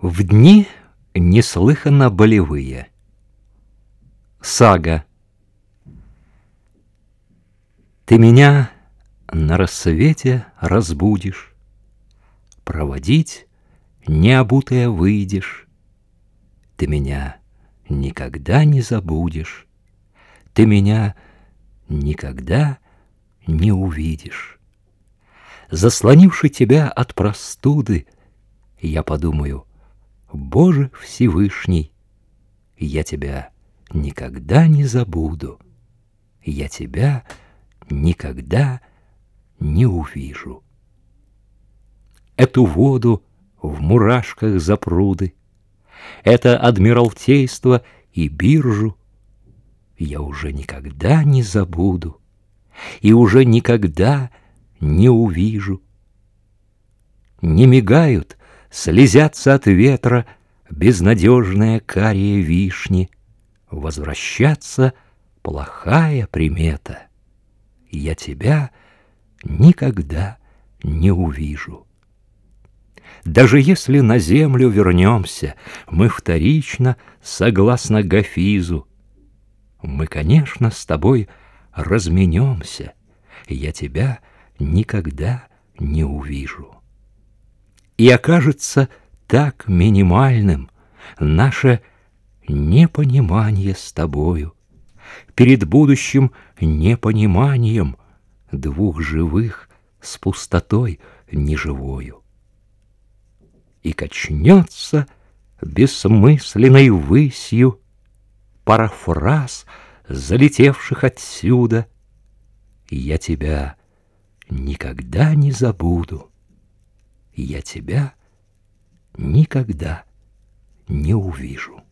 В дни неслыханно болевые. Сага. Ты меня на рассвете разбудишь, Проводить необутая выйдешь. Ты меня никогда не забудешь, Ты меня никогда не увидишь. Заслонивши тебя от простуды, Я подумаю, Боже Всевышний, я тебя никогда не забуду, я тебя никогда не увижу. Эту воду в мурашках запруды, это адмиралтейство и биржу я уже никогда не забуду и уже никогда не увижу. Не мигают Слезятся от ветра безнадежные карие вишни. Возвращаться плохая примета. Я тебя никогда не увижу. Даже если на землю вернемся, мы вторично, согласно Гафизу, мы, конечно, с тобой разменемся, я тебя никогда не увижу и окажется так минимальным наше непонимание с тобою перед будущим непониманием двух живых с пустотой неживою. И качнется бессмысленной высью пара фраз, залетевших отсюда. Я тебя никогда не забуду я тебя никогда не увижу.